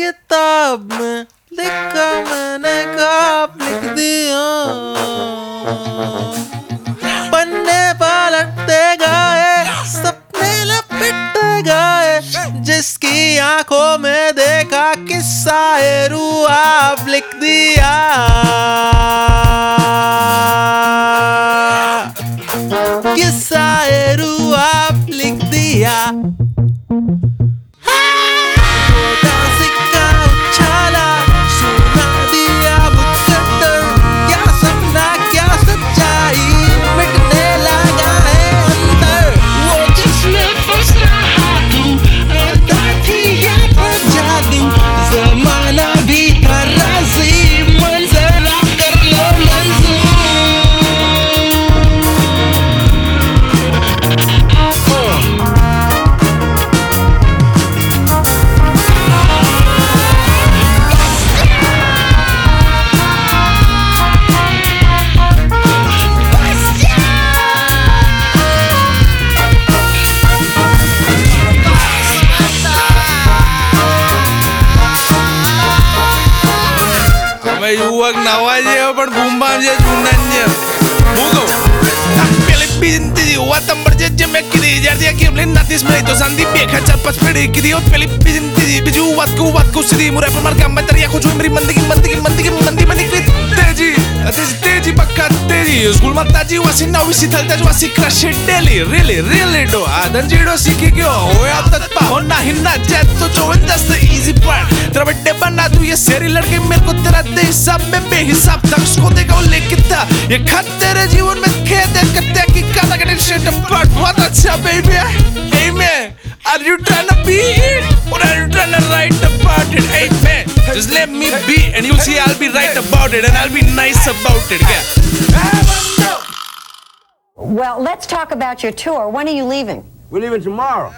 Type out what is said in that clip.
किताब में लिखा मैंने काप लिख दिया। पन्ने पलटते गए, सपने लपटते गए, जिसकी आँखों में देखा किस्सा आप लिख दिया। किस्सा आप लिख दिया। અમે યુવક નવા જેવો પણ બૂમબામ જે જૂના છે હું કહું આ પેલી બિનતી વાત અંબરજે જે મેં કીધી જ્યારથી આ કેમ લઈને નાતીસ મળી તો સંદીપ બે ખાચર પછ પડી કીધી ઓ પેલી બિનતી બીજું વાત કહું વાત કહું સીધી મુરે પર માર ગામ માં તરી આખો છું મારી મંદગી મંદગી મંદગી પક્કા તેજી સ્કૂલમાં તાજી વાસી નવી સીથલ તાજી વાસી ક્રશ ડેલી રીલી રીલી ડો આ દંજીડો શીખી ગયો હોય આ તક પાહો નહીં ના જાય તો જો that's the easy part तेरा बर्थडे बना तू ये सेरी लड़के मेरे को तेरा दे हिसाब में बेहिसाब तक उसको देगा वो लेके था ये खत तेरे जीवन में खेद है करते कि काला का shit apart बहुत अच्छा baby hey man are you trying to be it or are you trying to write about it hey man just let me be and you'll see I'll be right about it and I'll be nice about it yeah Well, let's talk about your tour. When are you leaving? We're leaving tomorrow.